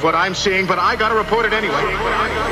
believe what I'm seeing, but I got to report it anyway.